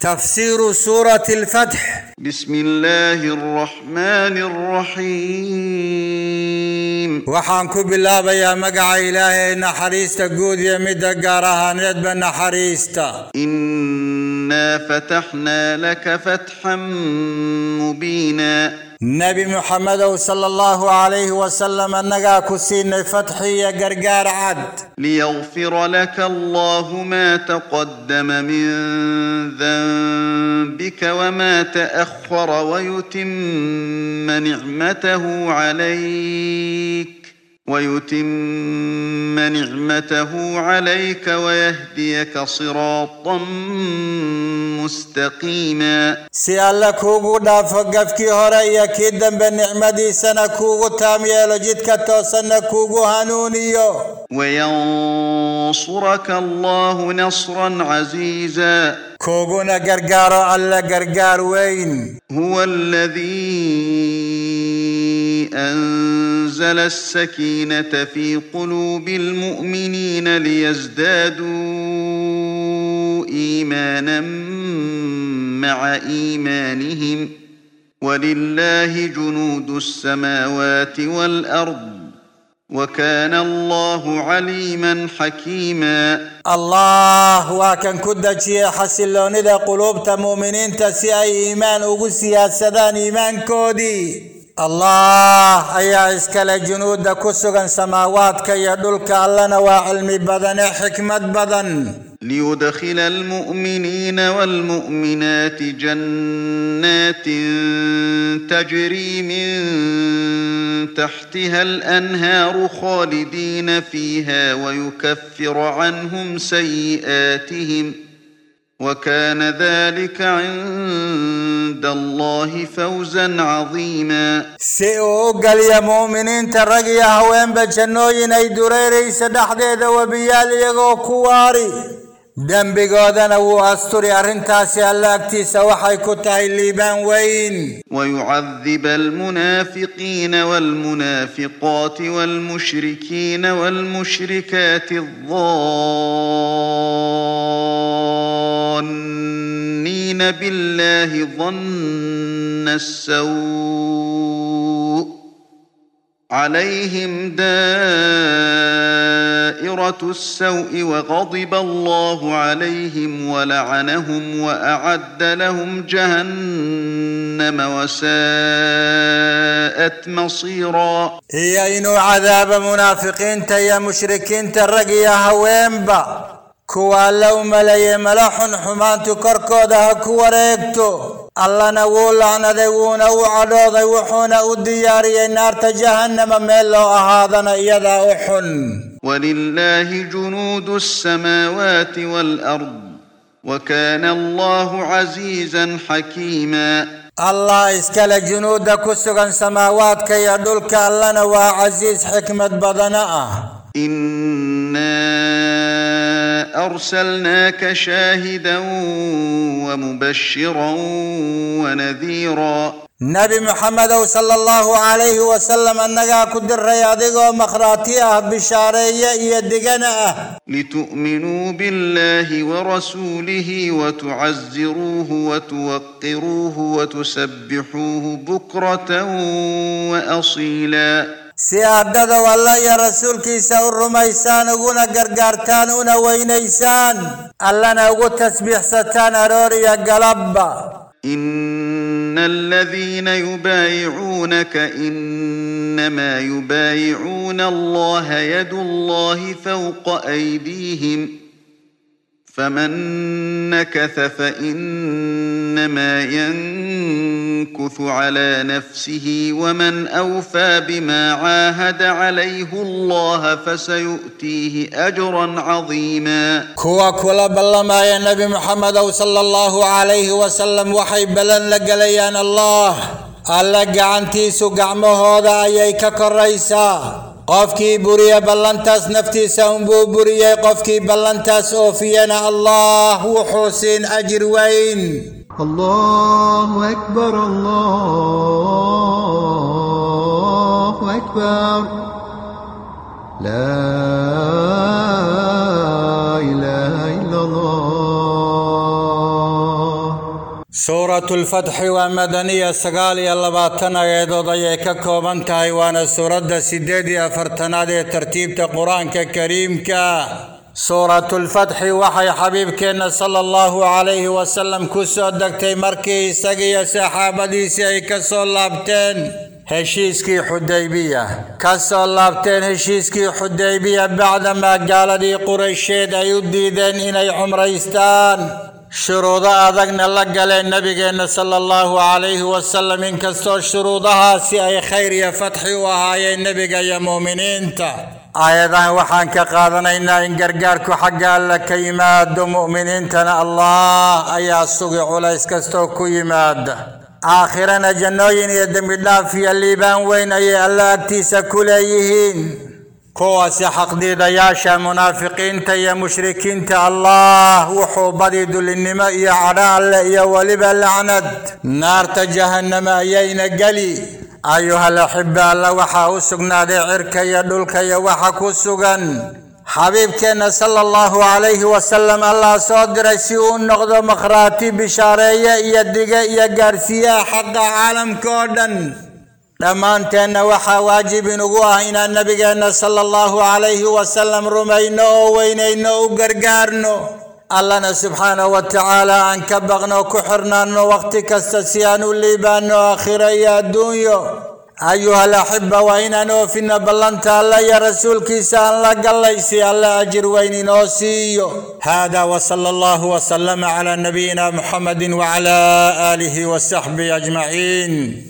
تفسير سورة الفتح. بسم الله الرحمن الرحيم. وحانكو بالله يا مقع إلهي نحريست قود يمد قارها ندب نحريست إنا فتحنا لك فتحا مبينا. نبي محمد صلى الله عليه وسلم أنك كسين فتحي قرقار عد ليغفر لك الله ما تقدم من ذنبك وما تأخر ويتم نعمته عليك. ويتم نعمته عليك ويهديك صراطا مستقيما. سيالك هو دافع قفك هرأي أكيدا بالنعمدي سنكوغ تاميا لجدك سنكوغو هانونيو وينصرك الله نصرا عزيزا. كوغو كوغنا قرقار على قرقار وين هو الذي أن أنزل السكينة في قلوب المؤمنين ليزدادوا إيمانا مع إيمانهم ولله جنود السماوات والأرض وكان الله عليما حكيما. Waa kan ku dejiyey xasilloonnida quluubta mu'miniinta si ay iimaan ugu siyaadsadaan iimaankoodii الله أيا إسكال جنود كسغن سماوات كي يدلك علنا وعلم بدن حكمة بدن. ليدخل المؤمنين والمؤمنات جنات تجري من تحتها الأنهار خالدين فيها ويكفر عنهم سيئاتهم. وكان ذلك عند الله فوزا عظيما. سيئو قال يا مؤمنين ترقيا هوين بجنوين اي دريري سدح ديدا يغو كواري دمبغودن أو استوري ارنتاسي اللاكتيس وحي كتاي ليبان وين ويعذب المنافقين والمنافقات والمشركين والمشركات الظانين بالله ظن السوء. عليهم دائرة السوء وغضب الله عليهم ولعنهم وأعد لهم جهنم وساءت مصيرا. هي إنو عذاب منافقين تيا مشركين ترقيا هوين با. كوالو ملي ملاح حمان تكركو ده كوريكتو اللنا ولعنا ذيونا وعلو ذيوحونا ودياري نار تجهنم ميلو أهادنا يدا أحن ولله جنود السماوات والأرض وكان الله عزيزا حكيما الله إسكال جنود كسغا سماوات كي يدلك اللنا وعزيز حكمة بضناء أرسلناك شاهدا ومبشرا ونذيرا. نبي محمد صلى الله عليه وسلم أنك كدر رياضيك ومخراتيه بشارية يدقنا لتؤمنوا بالله ورسوله وتعزروه وتوقروه وتسبحوه بكرة وأصيلاً. سيادة والله يا رسول كيسا الرميسان اغونا قرقارتان اونا وينيسان. اللانا اغو تسبيح ستان اروريا قلبا إن الذين يبايعونك إنما يبايعون الله يد الله فوق أيديهم فمن نكث فإنما ينكث على نفسه ومن أوفى بما عاهد عليه الله فسيؤتيه أجرا عظيما. كوا كلا بل ما يا نبي محمد صلى الله عليه وسلم وحي بلا لك ليان الله. ألا قعنتي سقع مهوضا أيك كريسا. قفكي بوريا بلانتاس نفتي سنبو بوريا قفكي بلانتاس اوفينا الله وحسين أجر وين؟ الله أكبر الله أكبر. لا سورة الفتح ومدنية سقال يلباتنا يدو يكا كومنتا ايوان سورة سيدة افرتنا دي ترتيب تقران كريم كا سورة الفتح وحي حبيب كينا صلى الله عليه وسلم كسو الدكتي مركي سقيا سحابة دي سيكا صلابتين heshiiskii xudaybiya. Ka soo laabteen heshiiskii xudaybiya bacda ma gaaladii quraysheed ay u diideen inay cumraystaan. Shuruudo adagna la galeen nebigeenna sala allahu calayhi wasalam inkastoo shuruudahaasi ay khayr iyo fatxi u ahaayeen nebiga iyo mu'miniinta aayadahan waxaan ka qaadanaynaa in gargaarku xagga alle ka yimaado mu'miniintana allah ayaa sugi culays kastoo ku yimaada aakhirana jannooyin iyo dembidhaaf iyo liibaan weyn ayay alle agtiisa ku leeyihiin kuwaasi xaqdiidayaasha munaafiqiinta iyo mushrikiinta allah wuxuu badi dulinnimo iyo cadho alle iyo weliba lacnad naarta jahannama ayayna geli ayuhal axiba alla waxaa u sugnaaday cirka iyo dhulka iyo waxa ku sugan xabiibkeenna sala allahu calayhi wasalam allah soo diray si uu noqdo makhraati bishaareeye iyo dige iyo gaarsiiyaha xaqa caalamka oo dhan لما أنت وحا واجب نقوها إنا النبي صلى الله عليه وسلم رمينا وينا إنا وقرقارنا اللنا سبحانه وتعالى عن كبغنا وكحرنا وقتك استسيانو اللي بانو آخر يا دنيا أيها الأحبة وإنا نوفينا بلانتا الله يا رسول كيسان لك الله يسي الله أجر وإنا نوسيو. هذا وصلى الله وسلم على نبينا محمد وعلى آله وصحبه أجمعين.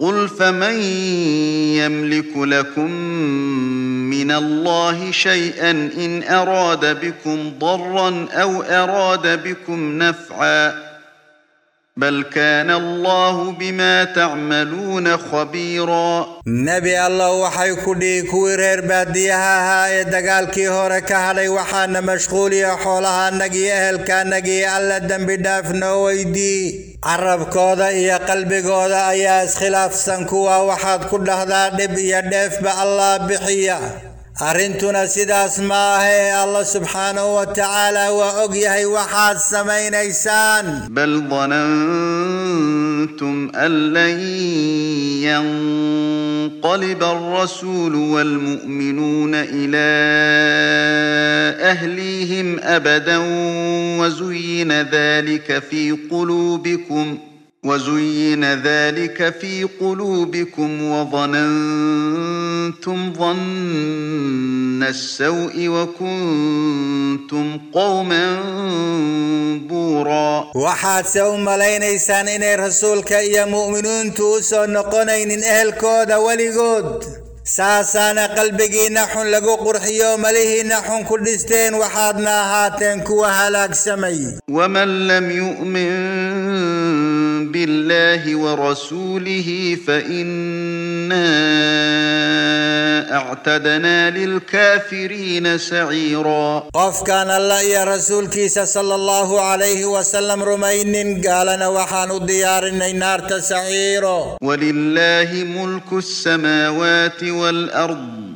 قل فمن يملك لكم من الله شيئا إن أراد بكم ضرا أو أراد بكم نفعا بل كان الله بما تعملون خبيرا. نبي الله وحي كدي كوير هر باديها هاي دقال كي هورك هلي وحان مشغول يا حولها نقي أهل كان نقي ألا دم بداف نويدي عرب كودا يا قلبي كودا يا اسخلاف سنكوا وحاد كل هذا دب يا دف بالله بحيه arrintuna sidaas ma aha ee allah subxaanahu wa tacaala waa og yahay waxaad samaynaysaan بل ظننتم أن لن ينقلب الرسول والمؤمنون إلى أهليهم أبدا وزين ذلك في قلوبكم وزين ذلك في قلوبكم وظننتم ظن السوء وكنتم قوما بورا. وحاد سو ملين إيسان إني رسولك مؤمنون توسو نقونين إن أهل كود أولي قود ساسان قلبكي نحن لقو قرحي يوم مليه نحن كردستين وحادنا هاتين كوهلاك سمي. ومن لم يؤمن بالله ورسوله فإنا أعتدنا للكافرين سعيرا. قف كان الله يا رسول كيس صلى الله عليه وسلم رمين قالنا وحان الديار النار تسعيرا ولله ملك السماوات والأرض.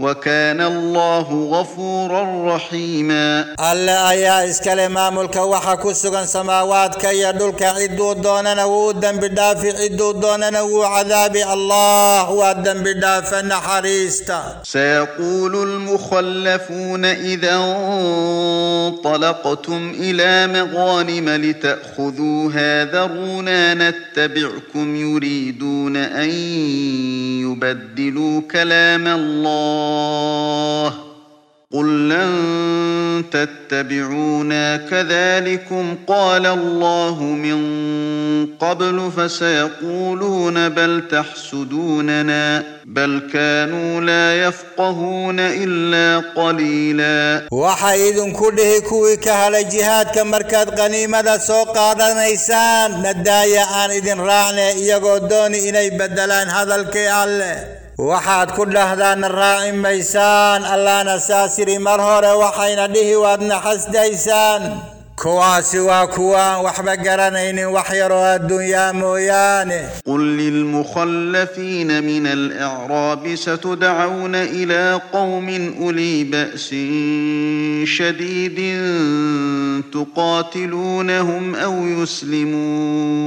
وكان الله غفورا رحيما. الا ايا اسكال امام الكوحا كسوغا سماوات كي يدلك عدو دوننا ودن بدافع عدو دوننا وعذاب الله ودن بدافع نحريستا سيقول المخلفون إذا انطلقتم إلى مغانم لتأخذوها ذرونا نتبعكم يريدون أن يبدلوا كلام الله. الله. قل لن تتبعونا كذلكم قال الله من قبل فسيقولون بل تحسدوننا بل كانوا لا يفقهون إلا قليلا. وحايد كله كوي كهل الجهاد كمركات غنيمة سوق هذا نيسان ندايا آن إذن رعنا إيقودون إلي بدلان هذا الكيال. وحاد كل هذا الرائم ميسان ألا نساسر مرهور وحين له وابن حس ديسان. كوا سوا كوا وحب قرنين الدنيا مويان. قل للمخلفين من الإعراب ستدعون إلى قوم أولي بأس شديد تقاتلونهم أو يسلمون.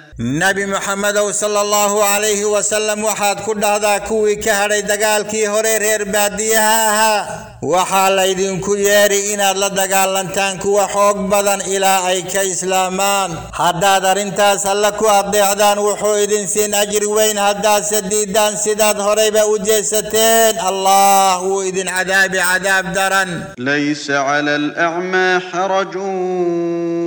نبي محمد صلى الله عليه وسلم وحد كدها هذا كوي كهري دقال كي هوري رير باديها. ها وحال ايدين كي ياري إنا لا دقال لانتان كو حوق بدن إلى اي كاسلامان هادا دار انتا سلكو ابدي عدان وحو ايدين سين أجر وين هادا سديد دان سداد هوري وجيستين الله ايدين عذاب عذاب دارن ليس على الأعمى حرج.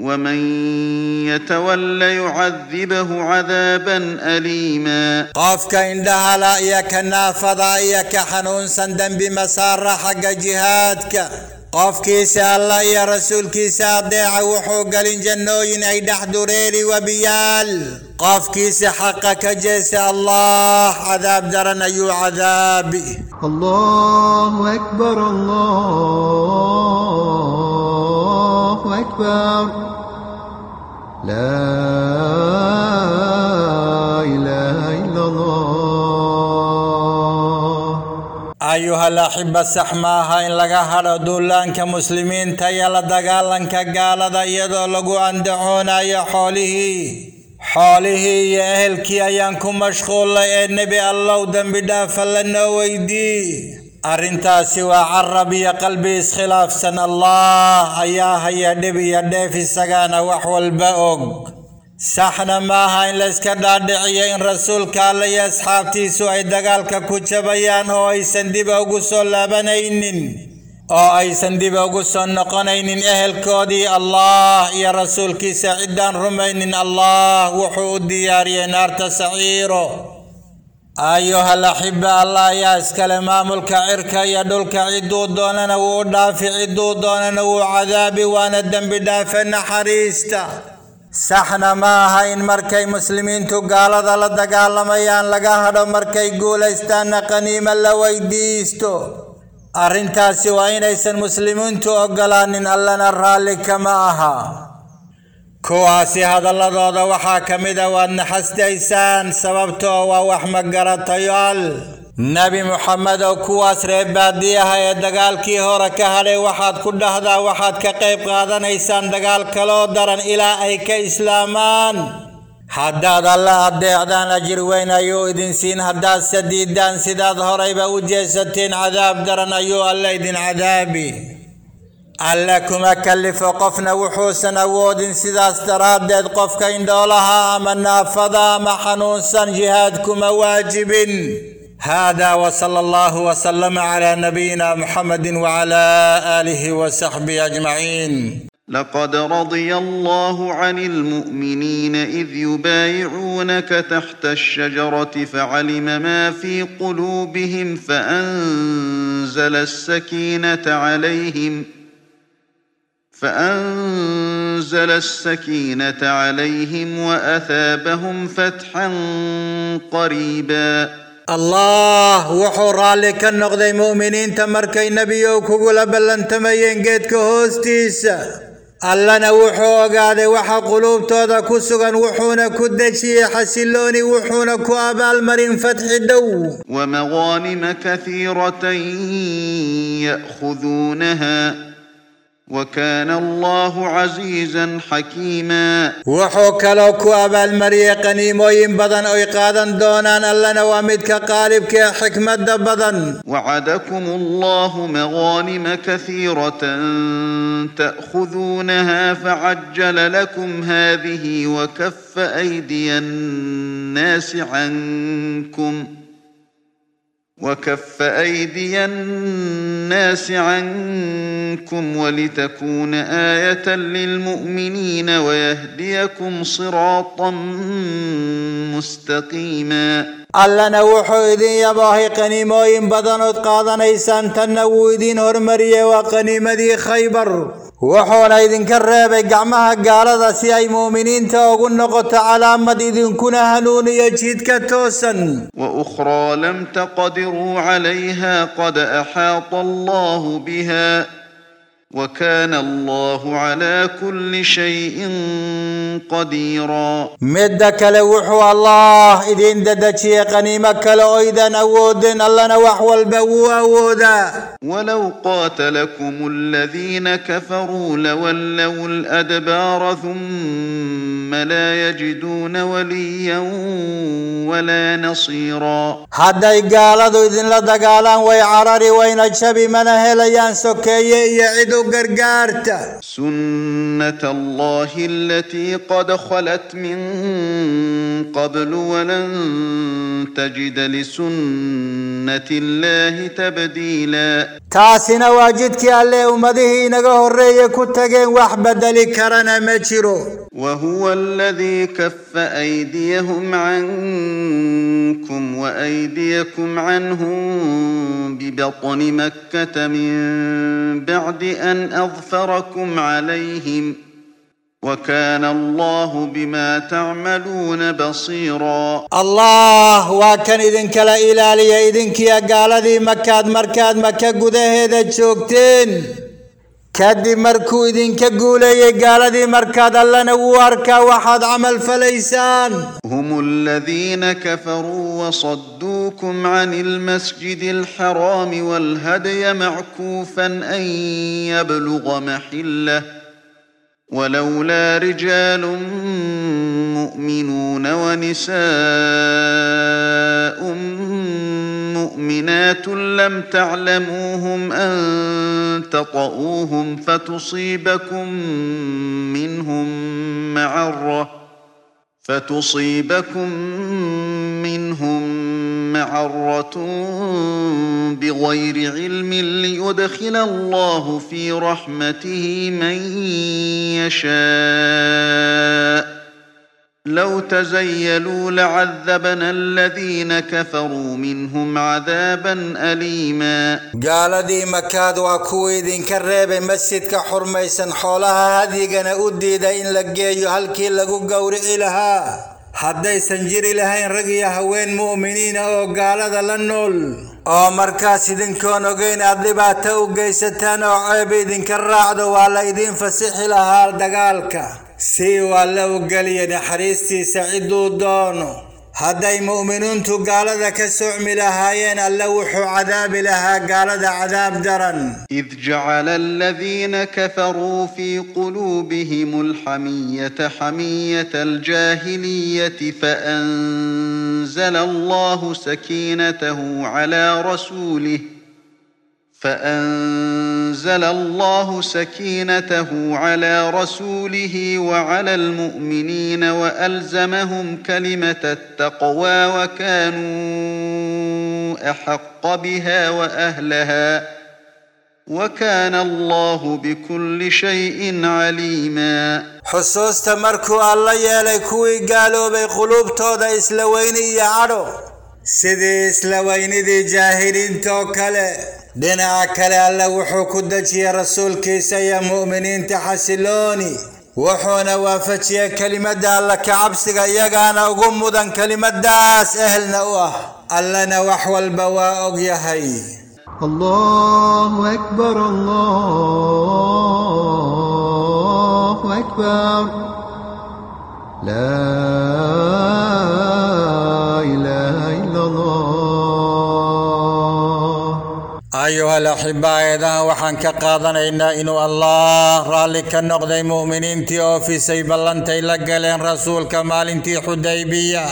ومن يتولى يعذبه عذابا أليما. قافك إن دها لأيك نافضائيك حنون سندن بمسار حق جهادك قف كيسا الله يا رسول كيسا دع وحوق الجنوين اي دحدريري وبيال قاف كيسا حقك جيس الله عذاب درن أي عذابي الله اكبر الله أكبر. لا إله إلا الله. أيها الأحبة سحماها إن لغا هردو لانك مسلمين تيالا دقالانك قالا دا يدو لغو أن دعونا يا حوله. حوله يا أهل كي أيانكم مشغول لأي إيه نبي الله دنبدا فلنا ويدي arrintaasi waa carab iyo qalbi iskhilaafsan allah ayaa haya dhib iyo dheef isagaana wax walba og saxna maaha in layska dhaadhiciyo in rasuulka alle iyo asxaabtiisu ay dagaalka ku jabayaan oo aysan dib ugu soo laabanaynin oo aysan dib ugu soo noqonaynin ehelkoodii allah iyo rasuulkiisa ciddaan rumaynin allah wuxuu u diyaariyey naarta saciiro alaxiba allah ayaa iskale maamulka cirka iyo dhulka cidduu doonana wuu dhaafi cidduu doonana wuu cadaabi waana dembi dhaafe naxariista saxna ma aha in markay muslimiintu gaalada la dagaalamayaan laga hadho markay guulaystaanna qaniimo la weydiisto arrintaasi waa inaysan muslimiintu oggolaanin allana raalli kama aha kuwaasi hadalladooda waxaa ka mid a waad naxastaysaan sababtoo waa wax magaratayaal nebi moxamed oo kuwaas reer baadiyaha ee dagaalkii hore ka hadhay waxaad ku dhahdaa waxaad ka qayb qaadanaysaan dagaal kaloo daran ilaa ay ka islaamaan haddaad alle adeecdaan ajir weyn ayuu idin siin haddaadse diidaan sidaad horeyba u jeesateen cadaab daran ayuu alle idin cadaabi alle kuma kallifo qofna wuxuusan awoodin sidaas daraaddeed qofka indhoolaha ama naafada ama xanuunsan jihaad kuma waajibin هذا وصلى الله وسلم على نبينا محمد وعلى آله وصحبه أجمعين. لقد رضي الله عن المؤمنين إذ يبايعونك تحت الشجرة فعلم ما في قلوبهم فأنزل السكينة عليهم فأنزل السكينة عليهم وأثابهم فتحا قريبا. الله وحور عليك النقض المؤمنين تمركي النبي وكقول بل أنت ما قيد كهوستيس. ألا نوحو قاد وحا قلوب تودا كسوغا وحونا كدشي حسلوني وحونا كواب المرين فتح الدو. ومغانم كثيرة يأخذونها. وكان الله عزيزا حكيما. وحوك لو أبا المريق نيموين بضن أيقادا دونان ألنا وامدك قالبك حكمة دبضا وعدكم الله مغانم كثيرة تأخذونها فعجل لكم هذه وكف أيدي الناس عنكم. وكف أيدي الناس عنكم ولتكون آية للمؤمنين ويهديكم صراطا مستقيما. الله نوحيد يا باهي قنيمة إن بدنا نتقاضى نيسان تنوحيد هرمري وقنيمة خيبر. وحول إذن كرابة قعمها قالة سياي مؤمنين تأغن نقطة على أمد إذن كنا هنون يجيد كتوسا وأخرى لم تقدروا عليها قد أحاط الله بها. وكان الله على كل شيء قديرا. مدك كل الله اذن ددتي قنيمه كل اذن اودن الله نوح والبو اودا ولو قاتلكم الذين كفروا لولوا الأدبار ثم ثم لا يجدون وليا ولا نصيرا. حد قال ذو إذن لدقالا ويعرر وينجب منه ليان سكي يعدو قرقارتا. سنة الله التي قد خلت من قبل ولن تجد لسنة الله تبديلا. ummadihii inaga horreeye ku tageen wax bedeli karana ma jiro وهو الذي كف أيديهم عنكم وأيديكم عنهم ببطن مكة من بعد أن أظفركم عليهم. وكان الله بما تعملون بصيرا. الله وكان إذن كلا إلى لي إذن كيا قال ذي مكاد مركاد مكا قده هيدا الشوكتين كاد مركو إذن كقول قال ذي مركاد الله نوارك وحد عمل فليسان. هم الذين كفروا وصدوكم عن المسجد الحرام والهدي معكوفا أن يبلغ محلة ولولا رجال مؤمنون ونساء مؤمنات لم تعلموهم أن تطؤوهم فتصيبكم منهم معرة فتصيبكم منهم معرة بغير علم ليدخل الله في رحمته من يشاء. لو تزيلوا لعذبنا الذين كفروا منهم عذابا أليما. قال ذي مكاد وكوي ذين كريب مسجد كحرميسا حولها هذه قنا أدي ذا إن لقية هل كي قوري لها haddaysan jiri lahayn rag iyo haween mu'miniina oo gaalada la nool. Oo markaas idinkoon ogeyn aad dhibaato u geysataan oo ceeb idinka raacdo waa la idiin fasixi lahaa dagaalka. Si waa la ogeliya naxariistiisa cidduu doono هذا المؤمنون تقال ذاك السعم لهايين اللوح عذاب لها قال ذا عذاب درا إذ جعل الذين كفروا في قلوبهم الحمية حمية الجاهلية فأنزل الله سكينته على رسوله فأنزل الله سكينته على رسوله وعلى المؤمنين وألزمهم كلمة التقوى وكانوا أحق بها وأهلها وكان الله بكل شيء عليما. حسوس تمركو الله يالكو قالوا بقلوب تودا إسلويني يا عرو سيدي إسلويني دي جاهلين توكله wuxuu ku dejiyey rasuulkiisa iyo mu'miniinta xasilooni wuxuuna waafajiyey kelimadda alla ka cabsiga iyagaana ugu mudan kelimadaas ehelna u ah allana wax walba waa og yahay الله أكبر الله أكبر لا إله إلا الله أيها الأحباء إذا وحن كقاضنا إنا إن الله رالك النقد المؤمنين تي في سيب الله لقلين رسول كمال تي حديبية.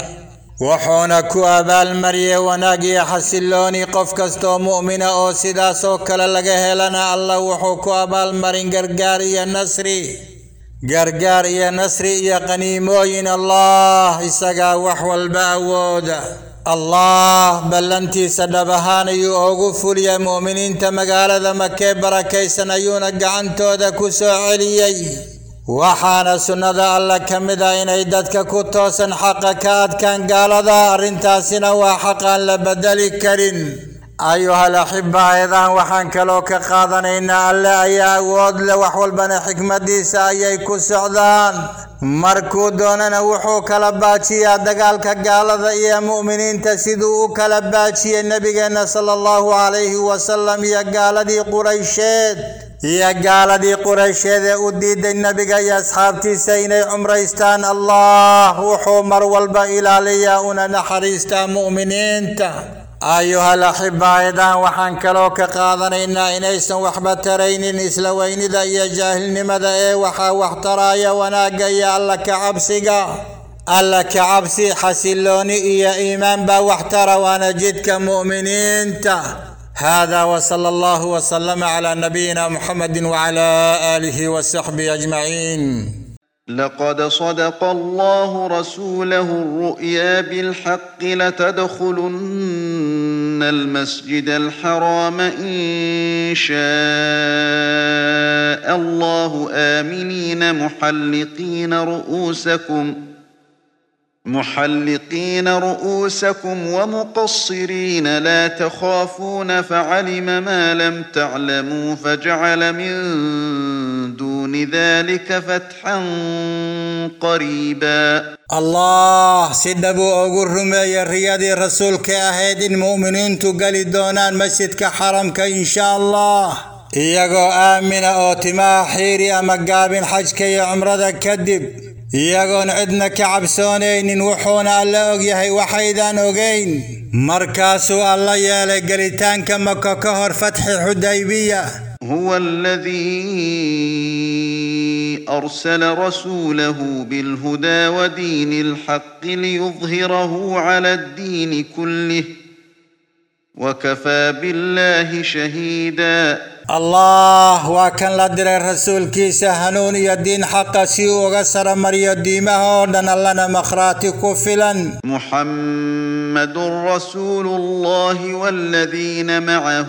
وحونا كواب المرية وناقي حسلوني قف كستو مؤمنة أو سيدا سوكل لقه لنا الله وحو كواب المرين قرقاري النصري قرقاري النصري يقني موين الله إساقا وحو الباوودة allah ballantiisa dhab ahaan ayuu ugu fuliyay mu'miniinta magaalada makee barakaysan ayuuna gacantooda ku soo celiyey waxaana sunnada alla ka mid ah inay dadka ku toosan xaqa ka adkaan gaalada arrintaasina waa xaqaan la bedeli karin أيها الأحبة أيضا وحان كلوك قادنا إن ألا أي أود لوح والبن حكمة ديسا أيكو سعدان. مركو دونا نوحو كلباتي أدقالك قال ذا مؤمنين تسيدو كلباتي. النبي صلى الله عليه وسلم يقال ذي قريشيد يا قال دي قريش هذا وديد النبي يا اصحابتي سين عمريستان الله. وحو والبا إلى ليا أنا نحر مؤمنين أيها الأحبة إذا وحان كلوك قادنا إنا إنيسا وحبا ترين إسلا ذا إيا جاهل نمذا إيه وحا وحترا يا وناقا يا الله كعبسيقا. الله كعبسي حسلوني إيا إيمان با وحترا وأنا جدك مؤمنين تا. هذا وصلى الله وسلم على نبينا محمد وعلى آله وصحبه أجمعين. لقد صدق الله رسوله الرؤيا بالحق لتدخلن المسجد الحرام إن شاء الله آمنين محلقين رؤوسكم محلقين رؤوسكم ومقصرين لا تخافون فعلم ما لم تعلموا فجعل من دون ذلك فتحا قريبا. الله سيد ابو اوغور رمي الرياض الرسول كاهد المؤمنين تقل دونان مسجد كحرم كان شاء الله يقو آمن اوتما حيري يا قابن حج كي عمرد كدب يقون عدنا كعبسونين وحونا الله يهي وحيدا نوغين مركاسو الله يا قلتان كما كهر فتح حديبية هو الذي أرسل رسوله بالهدى ودين الحق ليظهره على الدين كله وكفى بالله شهيدا. الله وكان لدر الرسول كيس هنون يدين حق سيو غسر مري الديمه دن لنا مخرات كفلا. محمد رسول الله والذين معه.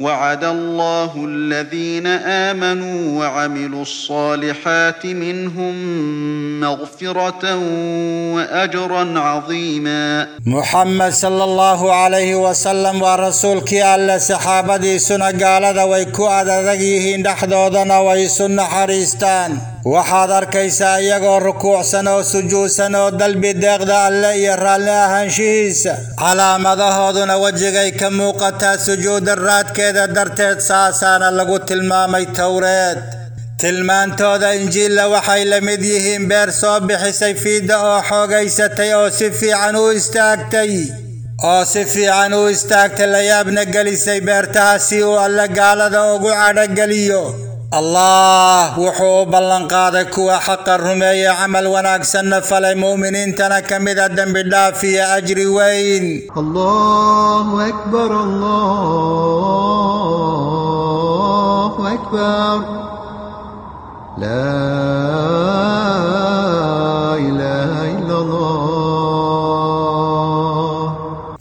وعد الله الذين آمنوا وعملوا الصالحات منهم مغفرة وأجرا عظيما. محمد صلى الله عليه وسلم ورسولك ألا سحابة سنقال ذا ويكو أدى ذاقيه نحضو ذنا ويسن حريستان. Waxaad arkaysaa iyagoo rukuucsan oo sujuudsan oo dalbi deeqda alle iyo raalli ahaanshihiisa calaamadahooduna wejigay ka muuqataa sujuuda raadkeeda darteed saasaana lagu tilmaamay towreed tilmaantooda injiilla waxay la mid yihiin beer soo bixisay fiidda oo xoogaysatay oo si fiican u istaagtay oo si fiican u istaagtay layaabna gelisay beertaha si uu alle gaalada ugu cadhogeliyo الله وحو بلن قادة كوا حق الرمي عمل وناكسن فلي مؤمنين تنكم إذا الدم بالله في أجر وين؟ الله أكبر الله أكبر. لا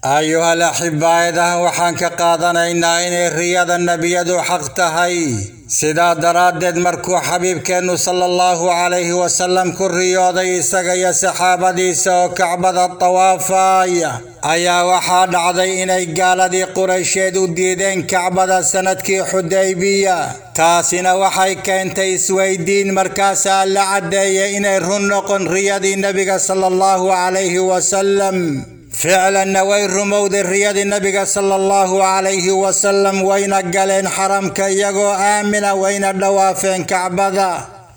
ayuha alaxibaayadahan waxaan ka qaadanaynaa inay riyada nebiyadu xaq tahay sidaa daraaddeed markuu xabiibkeennu sala allahu calayhi wasallam ku riyooday isaga iyo saxaabadiisa oo kacbada tawaafaya ayaa waxaa dhacday inay gaaladii quraysheed u diideen kacbada sannadkii xudaybiya taasina waxay keentay isweydiin markaasaa la caddeeyay inay run noqon riyadii nebiga sala allahu calayhi wasallam ficlanna way rumowday riyadii nebiga sala allahu calayhi wasallam wayna galeen xaramka iyagoo aamina wayna dhawaafeen kacbada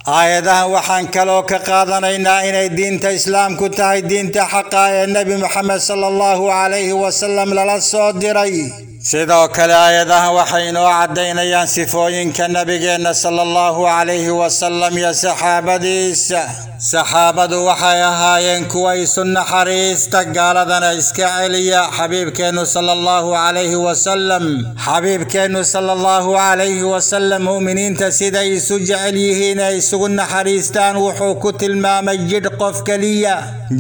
aayadahan waxaan kaloo ka qaadanaynaa inay diinta islaamku tahay diinta xaqa ee nebi moxamed sala allahu calayhi wasallam lala soo diray sidoo kale aayadahan waxay inoo caddaynayaan sifooyinka nebigeenna sala allahu calayhi wasallam iyo saxaabadiisa saxaabadu waxay ahaayeen kuwa isu naxariista gaaladana iska celiya xabiibkeennu sala allahu calayhi wasallam xabiibkeennu sala allahu calayhi wasallam mu'miniinta siday isu jecel yihiin ee isugu naxariistaan wuxuu ku tilmaamay jidh qof keliya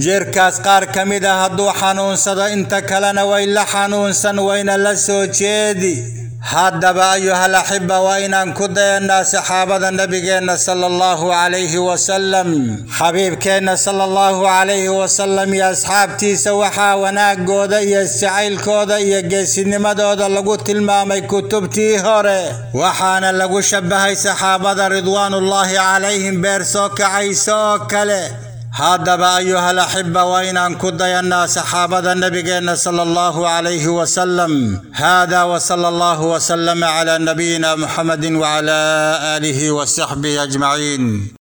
jirkaas qaar ka mid a hadduu xanuunsado inta kalena way la xanuunsan wayna la soo jeedi haddaba ayuhal axiba waa inaan ku dayannaa saxaabada nebigeenna sala allahu calayhi wasallam xabiibkeenna sala allahu calayhi wasallam iyo asxaabtiisa waxaa wanaagooda iyo jacaylkooda iyo geesinimadooda lagu tilmaamay kutubtii hore waxaana lagu shabahay saxaabada ridwaanullaahi calayhim beer soo kacaysa oo kale هادبا أيها الأحبة وإن أنكد يناس حابد النبي صلى الله عليه وسلم. هذا وصلى الله وسلم على نبينا محمد وعلى آله وصحبه أجمعين.